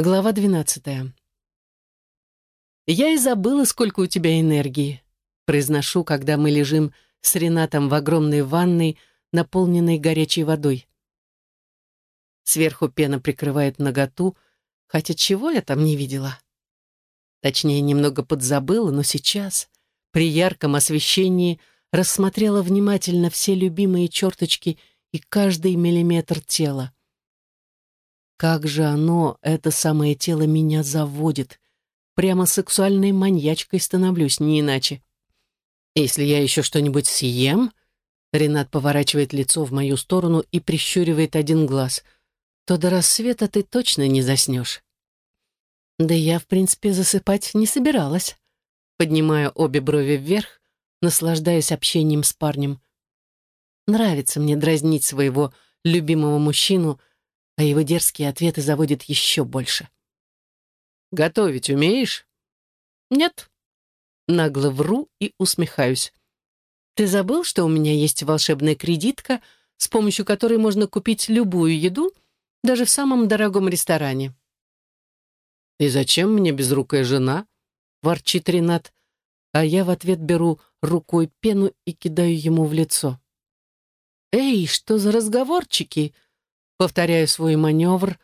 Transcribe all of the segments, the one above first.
Глава двенадцатая. «Я и забыла, сколько у тебя энергии», — произношу, когда мы лежим с Ренатом в огромной ванной, наполненной горячей водой. Сверху пена прикрывает наготу, хотя чего я там не видела. Точнее, немного подзабыла, но сейчас, при ярком освещении, рассмотрела внимательно все любимые черточки и каждый миллиметр тела. Как же оно, это самое тело, меня заводит. Прямо сексуальной маньячкой становлюсь, не иначе. Если я еще что-нибудь съем, Ренат поворачивает лицо в мою сторону и прищуривает один глаз, то до рассвета ты точно не заснешь. Да я, в принципе, засыпать не собиралась. Поднимаю обе брови вверх, наслаждаясь общением с парнем. Нравится мне дразнить своего любимого мужчину, а его дерзкие ответы заводят еще больше. «Готовить умеешь?» «Нет». Нагло вру и усмехаюсь. «Ты забыл, что у меня есть волшебная кредитка, с помощью которой можно купить любую еду, даже в самом дорогом ресторане?» «И зачем мне безрукая жена?» — ворчит Ренат, а я в ответ беру рукой пену и кидаю ему в лицо. «Эй, что за разговорчики?» Повторяю свой маневр,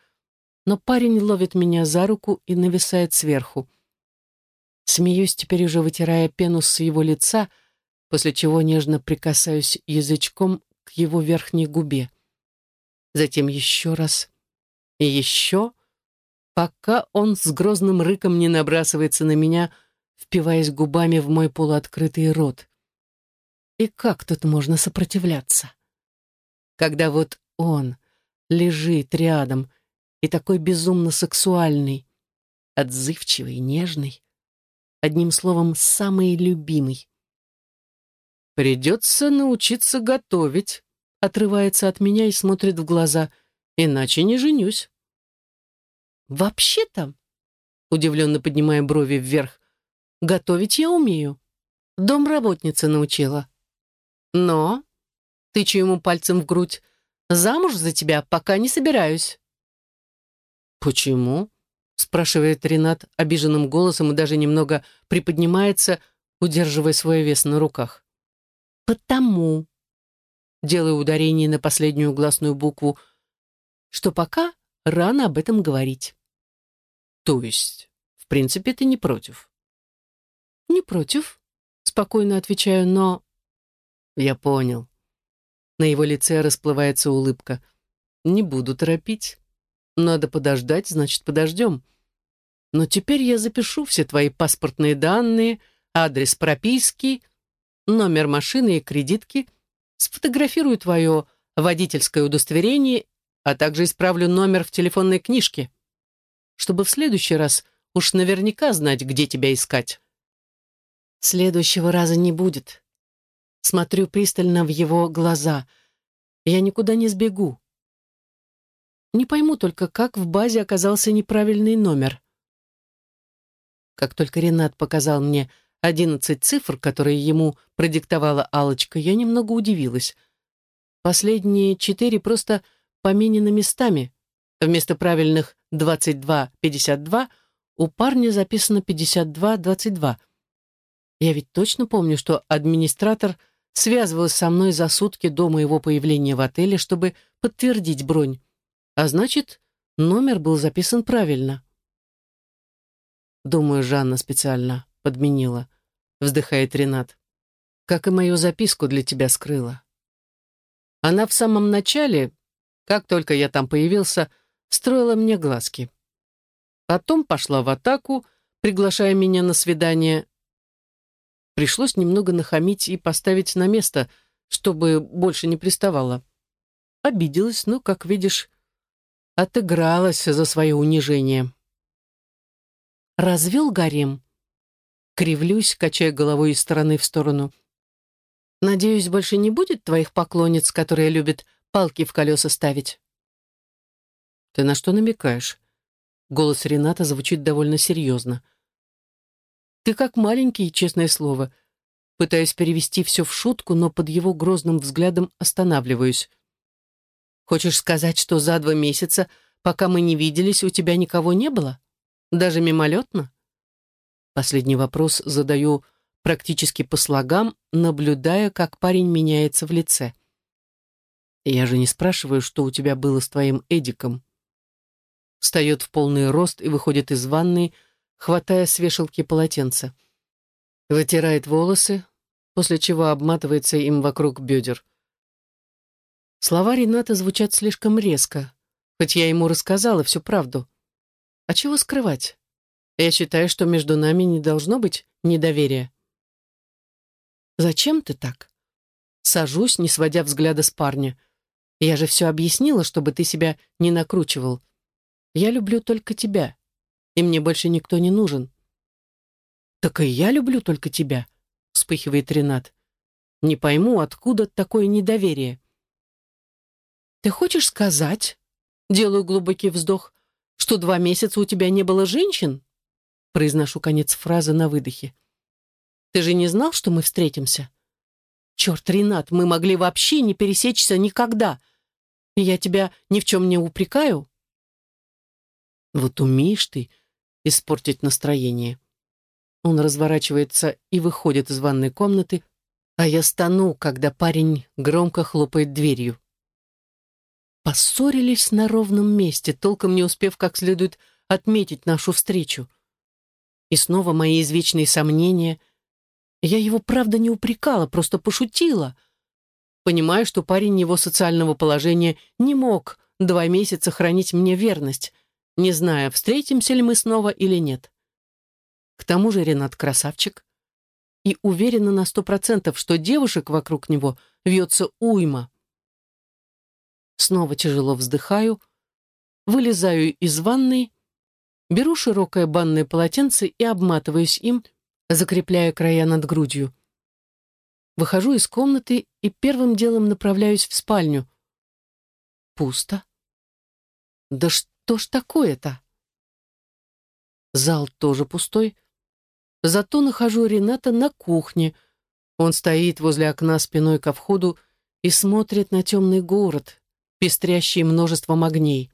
но парень ловит меня за руку и нависает сверху. Смеюсь, теперь уже вытирая пену с его лица, после чего нежно прикасаюсь язычком к его верхней губе. Затем еще раз и еще, пока он с грозным рыком не набрасывается на меня, впиваясь губами в мой полуоткрытый рот. И как тут можно сопротивляться? Когда вот он, лежит рядом и такой безумно сексуальный, отзывчивый, нежный, одним словом, самый любимый. «Придется научиться готовить», — отрывается от меня и смотрит в глаза, «иначе не женюсь». «Вообще-то», — удивленно поднимая брови вверх, «готовить я умею. Домработница научила. Но...» — тычу ему пальцем в грудь, Замуж за тебя пока не собираюсь». «Почему?» — спрашивает Ренат обиженным голосом и даже немного приподнимается, удерживая свой вес на руках. «Потому», — делаю ударение на последнюю гласную букву, что пока рано об этом говорить. «То есть, в принципе, ты не против?» «Не против», — спокойно отвечаю, но...» «Я понял. На его лице расплывается улыбка. «Не буду торопить. Надо подождать, значит, подождем. Но теперь я запишу все твои паспортные данные, адрес прописки, номер машины и кредитки, сфотографирую твое водительское удостоверение, а также исправлю номер в телефонной книжке, чтобы в следующий раз уж наверняка знать, где тебя искать». «Следующего раза не будет», смотрю пристально в его глаза. Я никуда не сбегу. Не пойму только, как в базе оказался неправильный номер. Как только Ренат показал мне одиннадцать цифр, которые ему продиктовала алочка я немного удивилась. Последние четыре просто поменены местами. Вместо правильных двадцать два пятьдесят два у парня записано пятьдесят два двадцать два. Я ведь точно помню, что администратор — связывалась со мной за сутки до моего появления в отеле, чтобы подтвердить бронь. А значит, номер был записан правильно. Думаю, Жанна специально подменила, вздыхает Ренат. Как и мою записку для тебя скрыла. Она в самом начале, как только я там появился, строила мне глазки. Потом пошла в атаку, приглашая меня на свидание, Пришлось немного нахамить и поставить на место, чтобы больше не приставала. Обиделась, но, как видишь, отыгралась за свое унижение. «Развел гарем?» Кривлюсь, качая головой из стороны в сторону. «Надеюсь, больше не будет твоих поклонниц, которые любят палки в колеса ставить?» «Ты на что намекаешь?» Голос Рената звучит довольно серьезно. Ты как маленький, честное слово. Пытаюсь перевести все в шутку, но под его грозным взглядом останавливаюсь. Хочешь сказать, что за два месяца, пока мы не виделись, у тебя никого не было? Даже мимолетно?» Последний вопрос задаю практически по слогам, наблюдая, как парень меняется в лице. «Я же не спрашиваю, что у тебя было с твоим Эдиком». Встает в полный рост и выходит из ванной, хватая с вешалки полотенце. Вытирает волосы, после чего обматывается им вокруг бедер. Слова Рената звучат слишком резко, хоть я ему рассказала всю правду. А чего скрывать? Я считаю, что между нами не должно быть недоверия. «Зачем ты так?» Сажусь, не сводя взгляда с парня. «Я же все объяснила, чтобы ты себя не накручивал. Я люблю только тебя, и мне больше никто не нужен». «Так и я люблю только тебя», — вспыхивает Ренат. «Не пойму, откуда такое недоверие». «Ты хочешь сказать?» — делаю глубокий вздох, «что два месяца у тебя не было женщин?» Произношу конец фразы на выдохе. «Ты же не знал, что мы встретимся?» «Черт, Ренат, мы могли вообще не пересечься никогда. я тебя ни в чем не упрекаю». «Вот умеешь ты испортить настроение». Он разворачивается и выходит из ванной комнаты, а я стану, когда парень громко хлопает дверью. Поссорились на ровном месте, толком не успев как следует отметить нашу встречу. И снова мои извечные сомнения. Я его, правда, не упрекала, просто пошутила. Понимаю, что парень его социального положения не мог два месяца хранить мне верность, не зная, встретимся ли мы снова или нет. К тому же Ренат красавчик. И уверена на сто процентов, что девушек вокруг него вьется уйма. Снова тяжело вздыхаю, вылезаю из ванной Беру широкое банное полотенце и обматываюсь им, закрепляя края над грудью. Выхожу из комнаты и первым делом направляюсь в спальню. Пусто. Да что ж такое-то? Зал тоже пустой. Зато нахожу Рената на кухне. Он стоит возле окна спиной ко входу и смотрит на темный город, пестрящий множеством огней.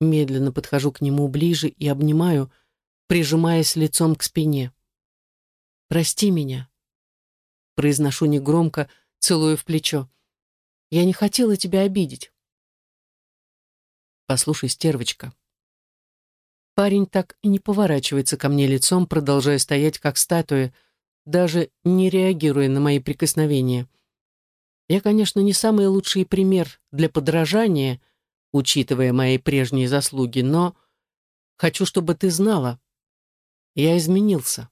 Медленно подхожу к нему ближе и обнимаю, прижимаясь лицом к спине. «Прости меня», — произношу негромко, целую в плечо. «Я не хотела тебя обидеть». «Послушай, стервочка». Парень так и не поворачивается ко мне лицом, продолжая стоять как статуя, даже не реагируя на мои прикосновения. Я, конечно, не самый лучший пример для подражания — учитывая мои прежние заслуги, но хочу, чтобы ты знала, я изменился.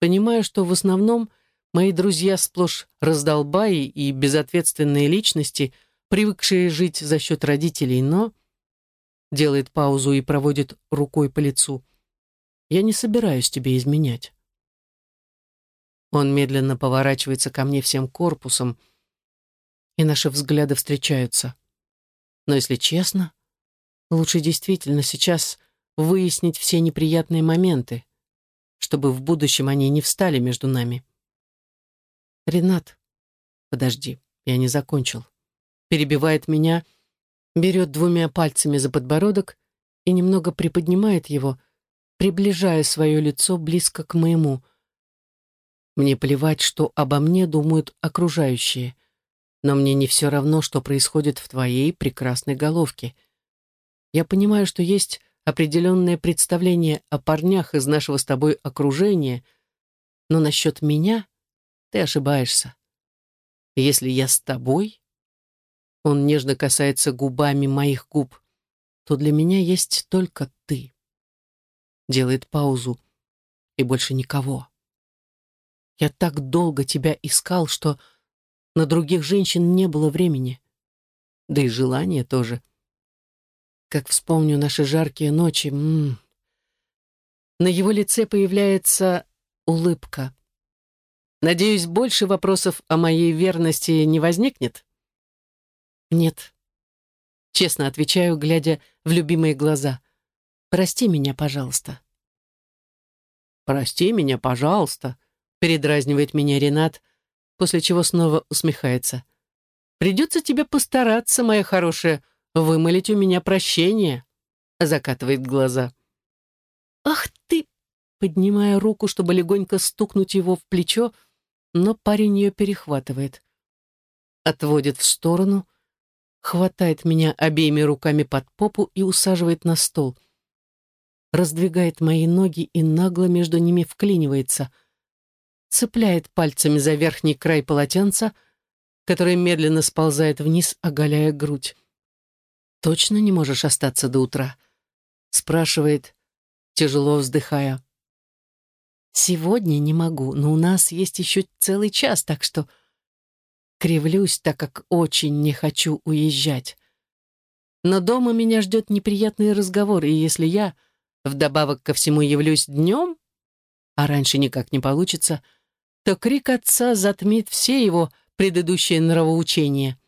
Понимаю, что в основном мои друзья сплошь раздолбаи и безответственные личности, привыкшие жить за счет родителей, но... Делает паузу и проводит рукой по лицу. Я не собираюсь тебе изменять. Он медленно поворачивается ко мне всем корпусом, и наши взгляды встречаются. Но если честно, лучше действительно сейчас выяснить все неприятные моменты, чтобы в будущем они не встали между нами. Ренат, подожди, я не закончил. Перебивает меня, берет двумя пальцами за подбородок и немного приподнимает его, приближая свое лицо близко к моему. Мне плевать, что обо мне думают окружающие но мне не все равно, что происходит в твоей прекрасной головке. Я понимаю, что есть определенное представление о парнях из нашего с тобой окружения, но насчет меня ты ошибаешься. Если я с тобой, он нежно касается губами моих губ, то для меня есть только ты. Делает паузу, и больше никого. Я так долго тебя искал, что на других женщин не было времени. Да и желания тоже. Как вспомню наши жаркие ночи, м -м. На его лице появляется улыбка. Надеюсь, больше вопросов о моей верности не возникнет? Нет. Честно отвечаю, глядя в любимые глаза. Прости меня, пожалуйста. Прости меня, пожалуйста, передразнивает меня Ренат, после чего снова усмехается. «Придется тебе постараться, моя хорошая вымолить у меня прощение», — закатывает глаза. «Ах ты!» поднимая руку, чтобы легонько стукнуть его в плечо, но парень ее перехватывает. Отводит в сторону, хватает меня обеими руками под попу и усаживает на стол. Раздвигает мои ноги и нагло между ними вклинивается. Цепляет пальцами за верхний край полотенца, который медленно сползает вниз, оголяя грудь. «Точно не можешь остаться до утра?» спрашивает, тяжело вздыхая. «Сегодня не могу, но у нас есть еще целый час, так что...» Кривлюсь, так как очень не хочу уезжать. Но дома меня ждет неприятный разговор, и если я, вдобавок ко всему, явлюсь днем, а раньше никак не получится, то крик отца затмит все его предыдущие нравоучения.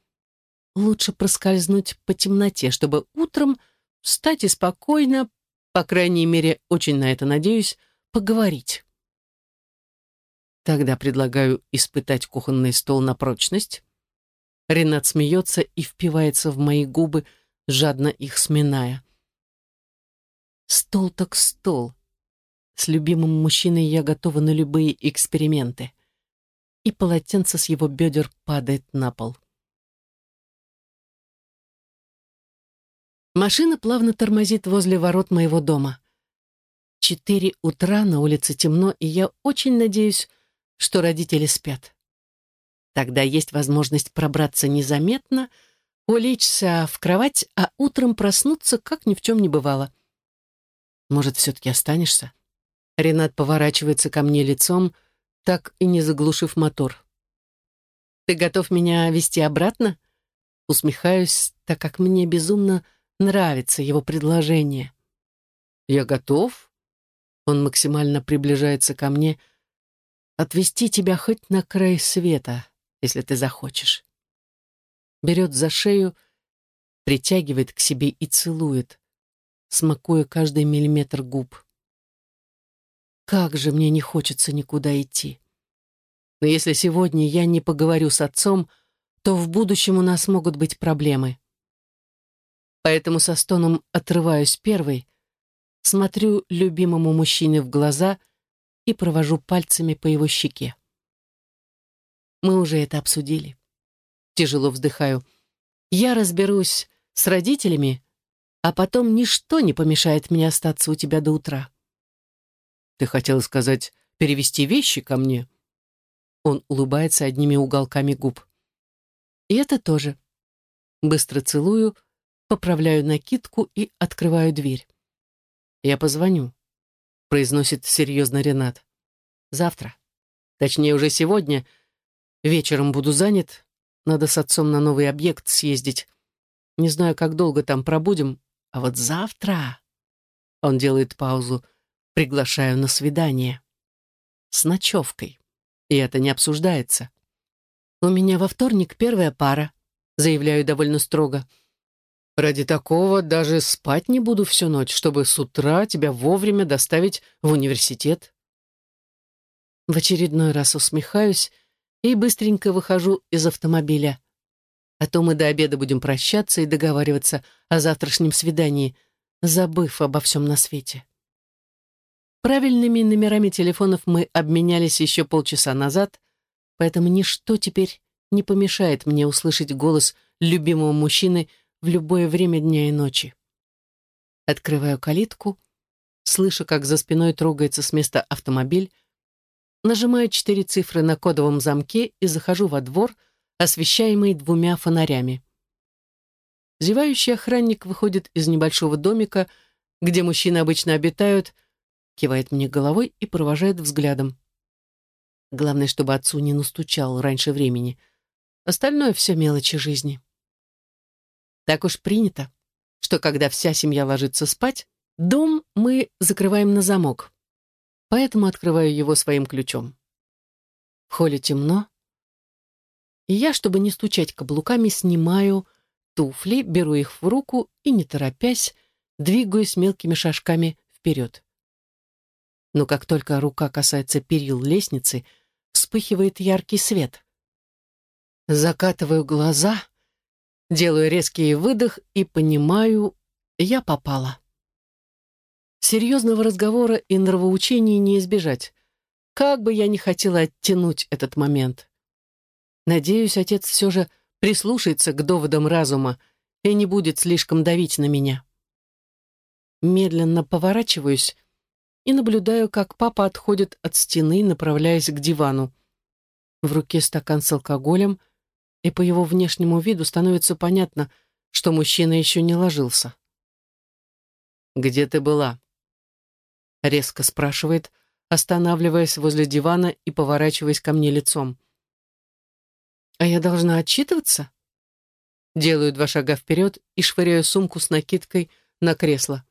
Лучше проскользнуть по темноте, чтобы утром встать и спокойно, по крайней мере, очень на это надеюсь, поговорить. Тогда предлагаю испытать кухонный стол на прочность. Ренат смеется и впивается в мои губы, жадно их сминая. Стол так стол. С любимым мужчиной я готова на любые эксперименты. И полотенце с его бедер падает на пол. Машина плавно тормозит возле ворот моего дома. Четыре утра, на улице темно, и я очень надеюсь, что родители спят. Тогда есть возможность пробраться незаметно, улечься в кровать, а утром проснуться, как ни в чем не бывало. Может, все-таки останешься? Ренат поворачивается ко мне лицом, так и не заглушив мотор. «Ты готов меня вести обратно?» Усмехаюсь, так как мне безумно нравится его предложение. «Я готов?» Он максимально приближается ко мне, — отвести тебя хоть на край света, если ты захочешь. Берет за шею, притягивает к себе и целует, смакуя каждый миллиметр губ. Как же мне не хочется никуда идти. Но если сегодня я не поговорю с отцом, то в будущем у нас могут быть проблемы. Поэтому со стоном отрываюсь первой, смотрю любимому мужчине в глаза — и провожу пальцами по его щеке. Мы уже это обсудили. Тяжело вздыхаю. Я разберусь с родителями, а потом ничто не помешает мне остаться у тебя до утра. Ты хотела сказать, перевести вещи ко мне? Он улыбается одними уголками губ. И это тоже. Быстро целую, поправляю накидку и открываю дверь. Я позвоню произносит серьезно Ренат. Завтра. Точнее, уже сегодня. Вечером буду занят. Надо с отцом на новый объект съездить. Не знаю, как долго там пробудем, а вот завтра... Он делает паузу. Приглашаю на свидание. С ночевкой. И это не обсуждается. У меня во вторник первая пара, заявляю довольно строго. Ради такого даже спать не буду всю ночь, чтобы с утра тебя вовремя доставить в университет. В очередной раз усмехаюсь и быстренько выхожу из автомобиля. А то мы до обеда будем прощаться и договариваться о завтрашнем свидании, забыв обо всем на свете. Правильными номерами телефонов мы обменялись еще полчаса назад, поэтому ничто теперь не помешает мне услышать голос любимого мужчины — в любое время дня и ночи. Открываю калитку, слышу, как за спиной трогается с места автомобиль, нажимаю четыре цифры на кодовом замке и захожу во двор, освещаемый двумя фонарями. Зевающий охранник выходит из небольшого домика, где мужчины обычно обитают, кивает мне головой и провожает взглядом. Главное, чтобы отцу не настучал раньше времени. Остальное все мелочи жизни. Так уж принято, что когда вся семья ложится спать, дом мы закрываем на замок. Поэтому открываю его своим ключом. В холле темно, и я, чтобы не стучать каблуками, снимаю туфли, беру их в руку и, не торопясь, двигаюсь мелкими шажками вперед. Но как только рука касается перил лестницы, вспыхивает яркий свет. Закатываю глаза Делаю резкий выдох и понимаю, я попала. Серьезного разговора и нравоучений не избежать. Как бы я ни хотела оттянуть этот момент. Надеюсь, отец все же прислушается к доводам разума и не будет слишком давить на меня. Медленно поворачиваюсь и наблюдаю, как папа отходит от стены, направляясь к дивану. В руке стакан с алкоголем, и по его внешнему виду становится понятно, что мужчина еще не ложился. «Где ты была?» Резко спрашивает, останавливаясь возле дивана и поворачиваясь ко мне лицом. «А я должна отчитываться?» Делаю два шага вперед и швыряю сумку с накидкой на кресло.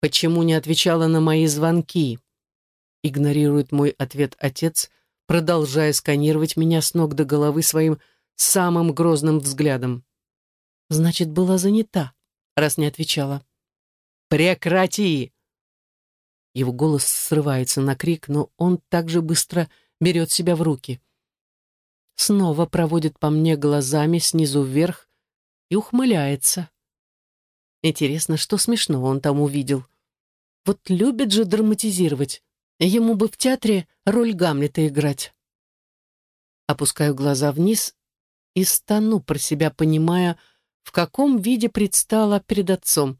«Почему не отвечала на мои звонки?» Игнорирует мой ответ отец, продолжая сканировать меня с ног до головы своим самым грозным взглядом. «Значит, была занята, раз не отвечала». «Прекрати!» Его голос срывается на крик, но он также быстро берет себя в руки. Снова проводит по мне глазами снизу вверх и ухмыляется. Интересно, что смешного он там увидел. Вот любит же драматизировать. Ему бы в театре роль Гамлета играть. Опускаю глаза вниз и стану про себя, понимая, в каком виде предстала перед отцом.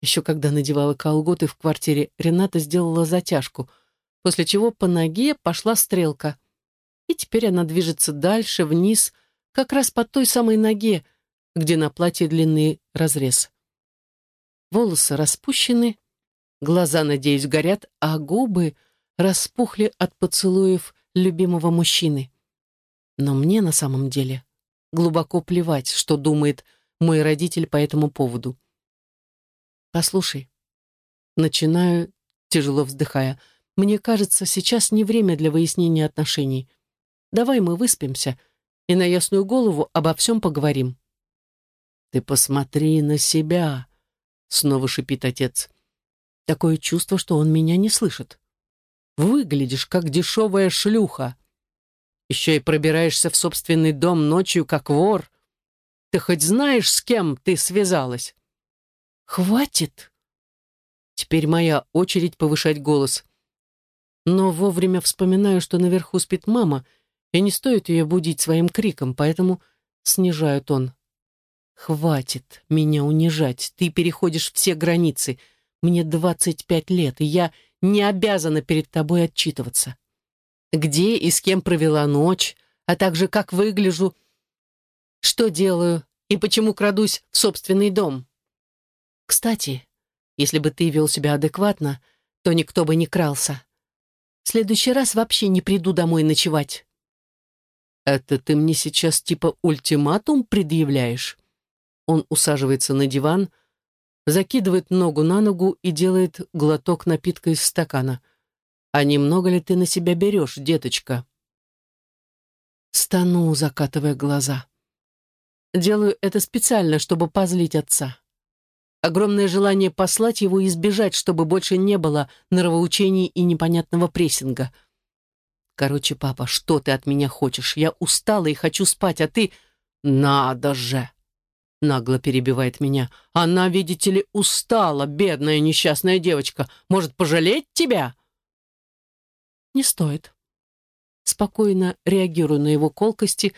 Еще когда надевала колготы в квартире, Рената сделала затяжку, после чего по ноге пошла стрелка. И теперь она движется дальше, вниз, как раз по той самой ноге, где на платье длинный разрез. Волосы распущены, глаза, надеюсь, горят, а губы распухли от поцелуев любимого мужчины. Но мне на самом деле глубоко плевать, что думает мой родитель по этому поводу. «Послушай». Начинаю, тяжело вздыхая. «Мне кажется, сейчас не время для выяснения отношений. Давай мы выспимся и на ясную голову обо всем поговорим». «Ты посмотри на себя», — снова шипит отец. Такое чувство, что он меня не слышит. «Выглядишь, как дешевая шлюха. Еще и пробираешься в собственный дом ночью, как вор. Ты хоть знаешь, с кем ты связалась?» «Хватит!» Теперь моя очередь повышать голос. Но вовремя вспоминаю, что наверху спит мама, и не стоит ее будить своим криком, поэтому снижаю тон. «Хватит меня унижать, ты переходишь все границы. Мне двадцать пять лет, и я не обязана перед тобой отчитываться. Где и с кем провела ночь, а также как выгляжу, что делаю и почему крадусь в собственный дом. Кстати, если бы ты вел себя адекватно, то никто бы не крался. В следующий раз вообще не приду домой ночевать. Это ты мне сейчас типа ультиматум предъявляешь? Он усаживается на диван, закидывает ногу на ногу и делает глоток напитка из стакана. А немного ли ты на себя берешь, деточка? Стану, закатывая глаза. Делаю это специально, чтобы позлить отца. Огромное желание послать его избежать, чтобы больше не было нравоучений и непонятного прессинга. Короче, папа, что ты от меня хочешь? Я устала и хочу спать, а ты... Надо же! Нагло перебивает меня. Она, видите ли, устала, бедная несчастная девочка. Может, пожалеть тебя? Не стоит. Спокойно реагирую на его колкости,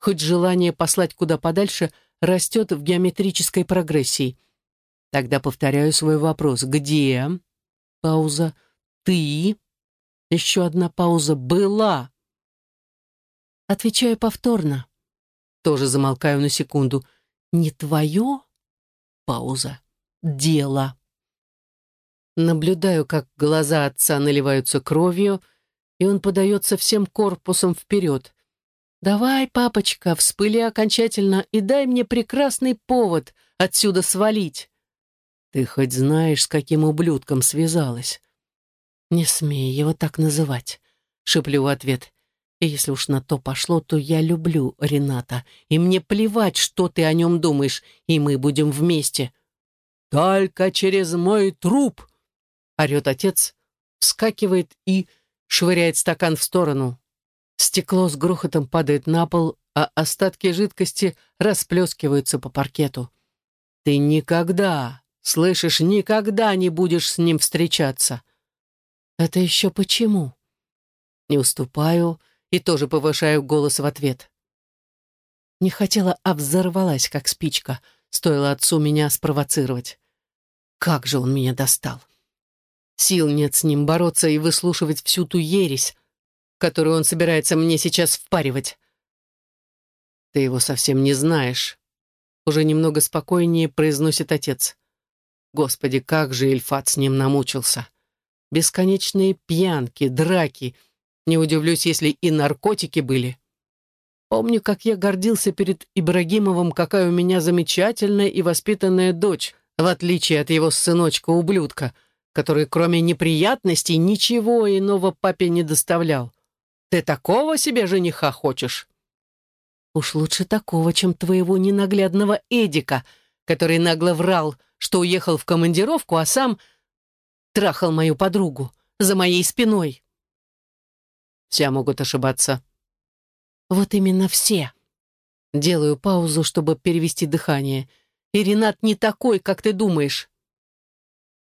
хоть желание послать куда подальше растет в геометрической прогрессии — Тогда повторяю свой вопрос. Где? Пауза. Ты? Еще одна пауза. Была. Отвечаю повторно. Тоже замолкаю на секунду. Не твое? Пауза. Дело. Наблюдаю, как глаза отца наливаются кровью, и он подается всем корпусом вперед. «Давай, папочка, вспыли окончательно и дай мне прекрасный повод отсюда свалить». Ты хоть знаешь, с каким ублюдком связалась? Не смей его так называть, шеплю в ответ. И если уж на то пошло, то я люблю Рената, и мне плевать, что ты о нем думаешь, и мы будем вместе. Только через мой труп, орет отец, вскакивает и швыряет стакан в сторону. Стекло с грохотом падает на пол, а остатки жидкости расплескиваются по паркету. Ты никогда, слышишь, никогда не будешь с ним встречаться. Это еще почему? Не уступаю и тоже повышаю голос в ответ. Не хотела, а взорвалась, как спичка. Стоило отцу меня спровоцировать. Как же он меня достал. Сил нет с ним бороться и выслушивать всю ту ересь, которую он собирается мне сейчас впаривать. Ты его совсем не знаешь. Уже немного спокойнее произносит отец. Господи, как же Ильфат с ним намучился. Бесконечные пьянки, драки. Не удивлюсь, если и наркотики были. Помню, как я гордился перед Ибрагимовым, какая у меня замечательная и воспитанная дочь, в отличие от его сыночка-ублюдка, который кроме неприятностей ничего иного папе не доставлял. Ты такого себе жениха хочешь? Уж лучше такого, чем твоего ненаглядного Эдика, который нагло врал, что уехал в командировку, а сам трахал мою подругу за моей спиной. Все могут ошибаться. Вот именно все. Делаю паузу, чтобы перевести дыхание. И Ренат не такой, как ты думаешь.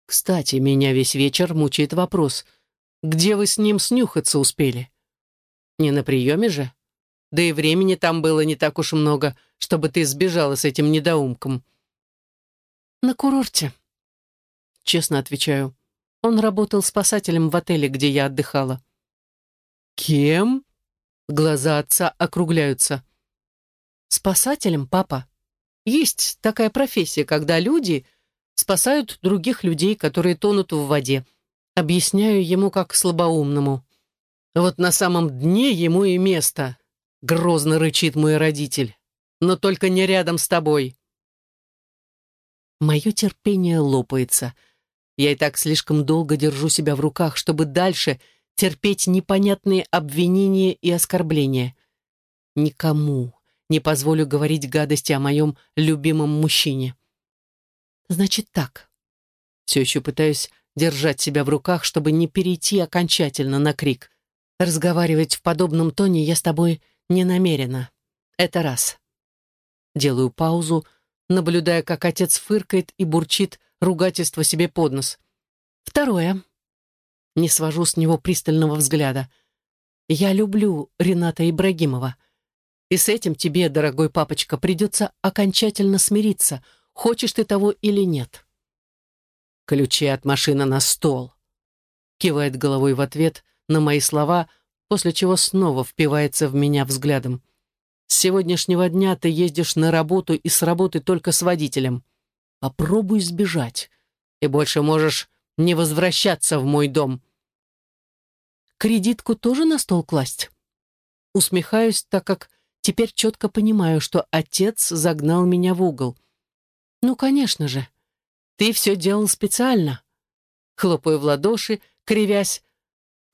Кстати, меня весь вечер мучает вопрос. Где вы с ним снюхаться успели? Не на приеме же? Да и времени там было не так уж много, чтобы ты сбежала с этим недоумком. На курорте. Честно отвечаю. Он работал спасателем в отеле, где я отдыхала. Кем? Глаза отца округляются. Спасателем, папа. Есть такая профессия, когда люди спасают других людей, которые тонут в воде. Объясняю ему как слабоумному. Вот на самом дне ему и место. Грозно рычит мой родитель. Но только не рядом с тобой. Мое терпение лопается. Я и так слишком долго держу себя в руках, чтобы дальше терпеть непонятные обвинения и оскорбления. Никому не позволю говорить гадости о моем любимом мужчине. Значит так. Все еще пытаюсь держать себя в руках, чтобы не перейти окончательно на крик. Разговаривать в подобном тоне я с тобой не намерена. Это раз. Делаю паузу, наблюдая, как отец фыркает и бурчит ругательство себе под нос. Второе. Не свожу с него пристального взгляда. Я люблю Рената Ибрагимова. И с этим тебе, дорогой папочка, придется окончательно смириться, хочешь ты того или нет. Ключи от машины на стол. Кивает головой в ответ на мои слова — после чего снова впивается в меня взглядом. «С сегодняшнего дня ты ездишь на работу и с работы только с водителем. Попробуй сбежать, и больше можешь не возвращаться в мой дом». «Кредитку тоже на стол класть?» Усмехаюсь, так как теперь четко понимаю, что отец загнал меня в угол. «Ну, конечно же. Ты все делал специально». Хлопаю в ладоши, кривясь,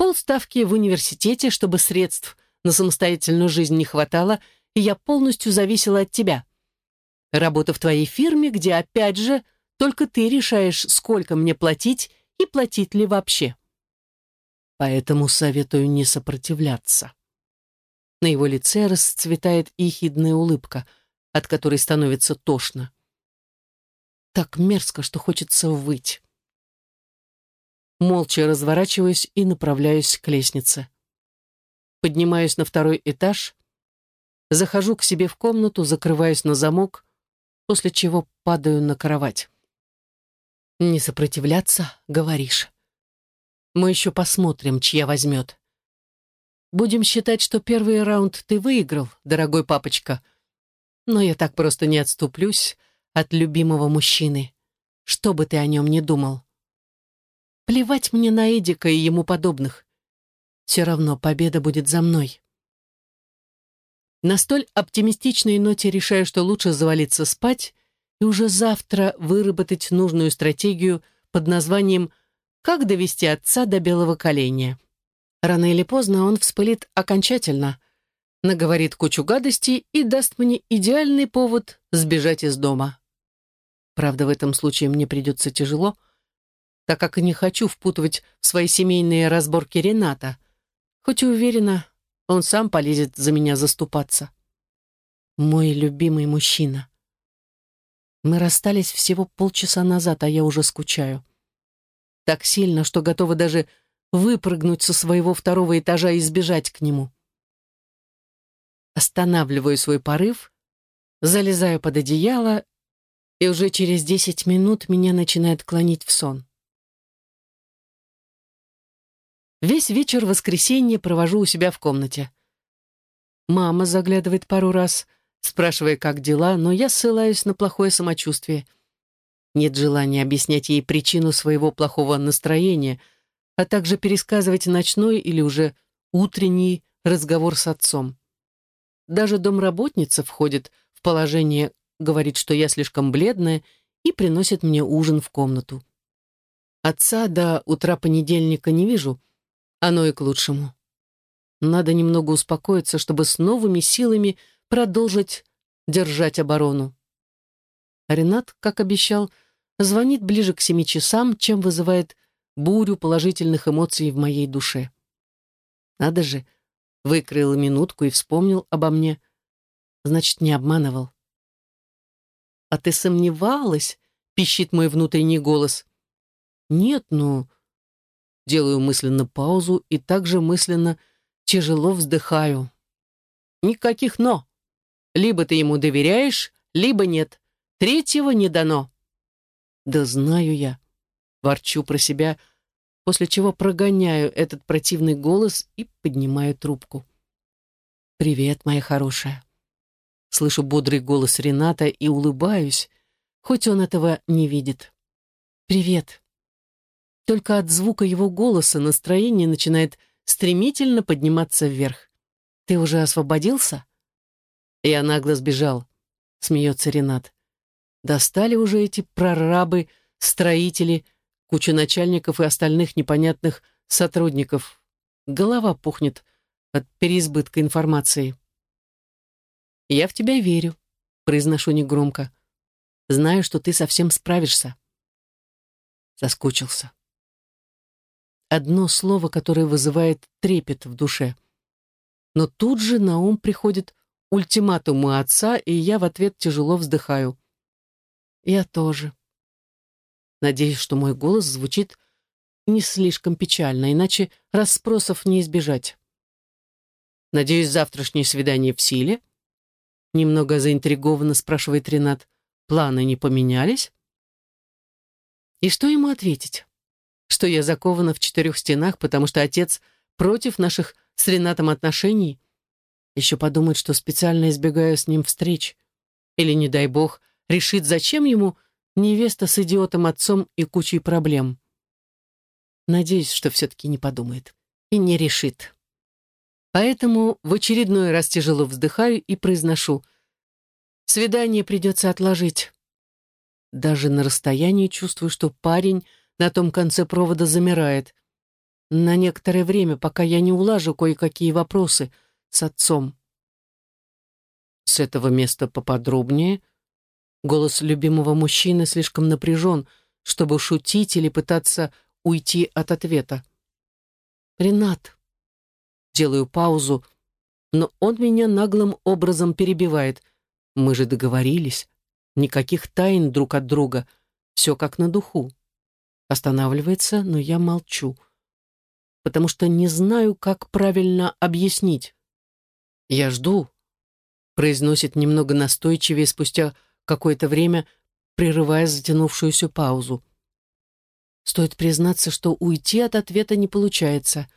Полставки в университете, чтобы средств на самостоятельную жизнь не хватало, и я полностью зависела от тебя. Работа в твоей фирме, где, опять же, только ты решаешь, сколько мне платить и платить ли вообще. Поэтому советую не сопротивляться. На его лице расцветает ехидная улыбка, от которой становится тошно. Так мерзко, что хочется выть. Молча разворачиваюсь и направляюсь к лестнице. Поднимаюсь на второй этаж, захожу к себе в комнату, закрываюсь на замок, после чего падаю на кровать. «Не сопротивляться, говоришь. Мы еще посмотрим, чья возьмет. Будем считать, что первый раунд ты выиграл, дорогой папочка. Но я так просто не отступлюсь от любимого мужчины, что бы ты о нем ни думал. Плевать мне на Эдика и ему подобных. Все равно победа будет за мной. На столь оптимистичной ноте решаю, что лучше завалиться спать и уже завтра выработать нужную стратегию под названием «Как довести отца до белого коленя». Рано или поздно он вспылит окончательно, наговорит кучу гадостей и даст мне идеальный повод сбежать из дома. Правда, в этом случае мне придется тяжело — так как не хочу впутывать в свои семейные разборки Рената, хоть и уверена, он сам полезет за меня заступаться. Мой любимый мужчина. Мы расстались всего полчаса назад, а я уже скучаю. Так сильно, что готова даже выпрыгнуть со своего второго этажа и сбежать к нему. Останавливаю свой порыв, залезаю под одеяло, и уже через десять минут меня начинает клонить в сон. Весь вечер воскресенья провожу у себя в комнате. Мама заглядывает пару раз — спрашивая, как дела, но я ссылаюсь на плохое самочувствие. Нет желания объяснять ей причину своего плохого настроения, а также пересказывать ночной или уже утренний разговор с отцом. Даже домработница входит в положение, говорит, что я слишком бледная, и приносит мне ужин в комнату. Отца до утра понедельника не вижу, оно и к лучшему. Надо немного успокоиться, чтобы с новыми силами продолжить держать оборону. Ренат, как обещал, звонит ближе к семи часам, чем вызывает бурю положительных эмоций в моей душе. Надо же, выкрыл минутку и вспомнил обо мне. Значит, не обманывал. «А ты сомневалась?» — пищит мой внутренний голос. «Нет, ну...» Делаю мысленно паузу и также мысленно тяжело вздыхаю. «Никаких «но». Либо ты ему доверяешь, либо нет. Третьего не дано. Да знаю я. Ворчу про себя, после чего прогоняю этот противный голос и поднимаю трубку. «Привет, моя хорошая». Слышу бодрый голос Рената и улыбаюсь, хоть он этого не видит. «Привет». Только от звука его голоса настроение начинает стремительно подниматься вверх. «Ты уже освободился?» Я нагло сбежал, смеется Ренат. Достали уже эти прорабы, строители, куча начальников и остальных непонятных сотрудников. Голова пухнет от переизбытка информации. «Я в тебя верю», — произношу негромко. «Знаю, что ты совсем справишься». Соскучился. Одно слово, которое вызывает трепет в душе. Но тут же на ум приходит ультиматуму отца, и я в ответ тяжело вздыхаю. Я тоже. Надеюсь, что мой голос звучит не слишком печально, иначе расспросов не избежать. Надеюсь, завтрашнее свидание в силе? Немного заинтригованно спрашивает Ренат. Планы не поменялись? И что ему ответить? Что я закована в четырех стенах, потому что отец против наших с Ренатом отношений? Еще подумает, что специально избегаю с ним встреч. Или, не дай бог, решит, зачем ему невеста с идиотом-отцом и кучей проблем. Надеюсь, что все-таки не подумает. И не решит. Поэтому в очередной раз тяжело вздыхаю и произношу. Свидание придется отложить. Даже на расстоянии чувствую, что парень на том конце провода замирает. На некоторое время, пока я не улажу кое-какие вопросы — с отцом. С этого места поподробнее. Голос любимого мужчины слишком напряжен, чтобы шутить или пытаться уйти от ответа. «Ренат». Делаю паузу, но он меня наглым образом перебивает. Мы же договорились. Никаких тайн друг от друга. Все как на духу. Останавливается, но я молчу, потому что не знаю, как правильно объяснить. «Я жду», — произносит немного настойчивее спустя какое-то время, прерывая затянувшуюся паузу. Стоит признаться, что уйти от ответа не получается.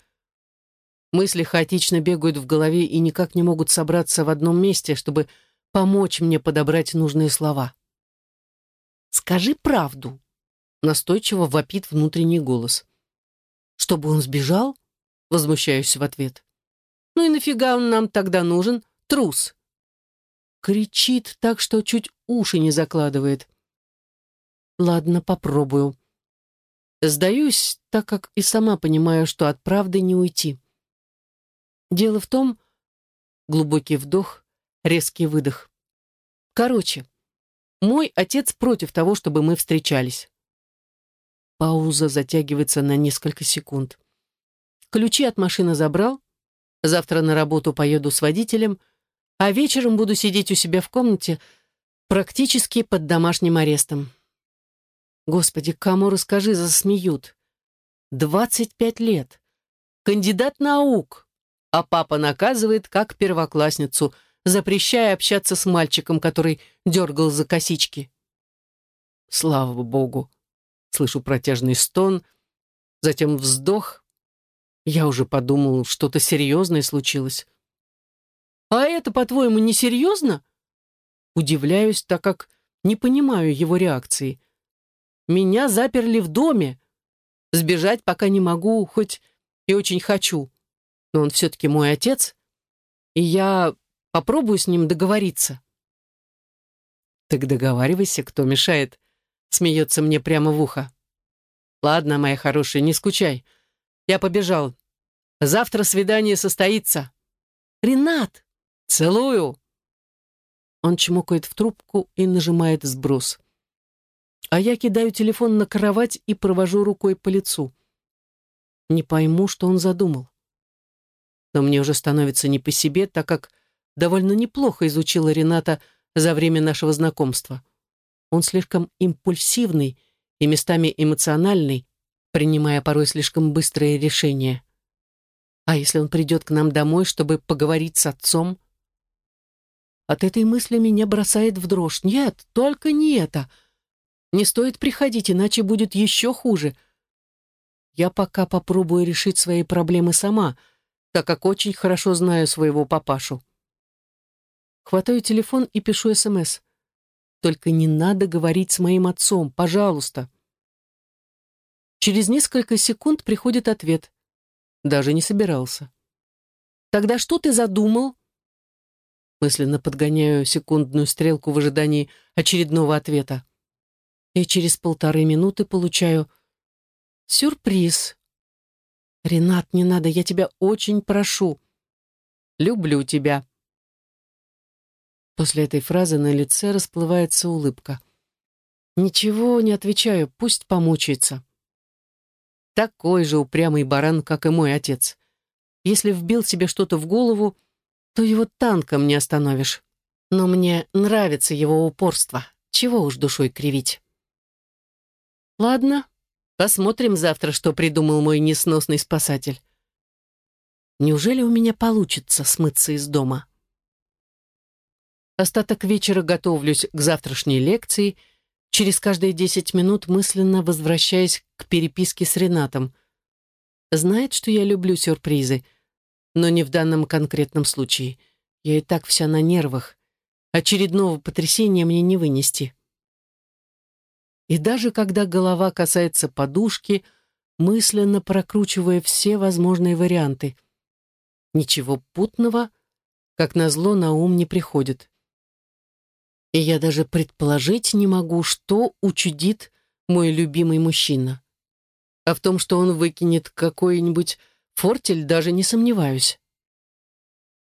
Мысли хаотично бегают в голове и никак не могут собраться в одном месте, чтобы помочь мне подобрать нужные слова. «Скажи правду», — настойчиво вопит внутренний голос. «Чтобы он сбежал?» — возмущаюсь в ответ. Ну и нафига он нам тогда нужен? Трус!» Кричит так, что чуть уши не закладывает. «Ладно, попробую». Сдаюсь, так как и сама понимаю, что от правды не уйти. Дело в том... Глубокий вдох, резкий выдох. Короче, мой отец против того, чтобы мы встречались. Пауза затягивается на несколько секунд. Ключи от машины забрал, Завтра на работу поеду с водителем, а вечером буду сидеть у себя в комнате практически под домашним арестом. Господи, кому расскажи, засмеют. Двадцать пять лет. Кандидат наук. А папа наказывает, как первоклассницу, запрещая общаться с мальчиком, который дергал за косички. Слава богу. Слышу протяжный стон, затем вздох. Я уже подумал, что-то серьезное случилось. «А это, по-твоему, несерьезно?» Удивляюсь, так как не понимаю его реакции. «Меня заперли в доме. Сбежать пока не могу, хоть и очень хочу. Но он все-таки мой отец, и я попробую с ним договориться». «Так договаривайся, кто мешает», — смеется мне прямо в ухо. «Ладно, моя хорошая, не скучай. Я побежал. Завтра свидание состоится». «Ренат!» «Целую!» Он чмокает в трубку и нажимает сброс. А я кидаю телефон на кровать и провожу рукой по лицу. Не пойму, что он задумал. Но мне уже становится не по себе, так как довольно неплохо изучила Рената за время нашего знакомства. Он слишком импульсивный, и местами эмоциональный, принимая порой слишком быстрые решения. А если он придет к нам домой, чтобы поговорить с отцом? От этой мысли меня бросает в дрожь. Нет, только не это. Не стоит приходить, иначе будет еще хуже. Я пока попробую решить свои проблемы сама, так как очень хорошо знаю своего папашу. Хватаю телефон и пишу СМС. Только не надо говорить с моим отцом, пожалуйста. Через несколько секунд приходит ответ. Даже не собирался. «Тогда что ты задумал?» Мысленно подгоняю секундную стрелку в ожидании очередного ответа. И через полторы минуты получаю сюрприз. «Ренат, не надо, я тебя очень прошу. Люблю тебя». После этой фразы на лице расплывается улыбка. Ничего не отвечаю, пусть помучается. Такой же упрямый баран, как и мой отец. Если вбил себе что-то в голову, то его танком не остановишь. Но мне нравится его упорство. Чего уж душой кривить. Ладно, посмотрим завтра, что придумал мой несносный спасатель. Неужели у меня получится смыться из дома? Остаток вечера готовлюсь к завтрашней лекции — через каждые десять минут мысленно возвращаясь к переписке с Ренатом. Знает, что я люблю сюрпризы, но не в данном конкретном случае. Я и так вся на нервах. Очередного потрясения мне не вынести. И даже когда голова касается подушки, мысленно прокручивая все возможные варианты. Ничего путного, как назло, на ум не приходит. И я даже предположить не могу, что учудит мой любимый мужчина. А в том, что он выкинет какой-нибудь фортель, даже не сомневаюсь.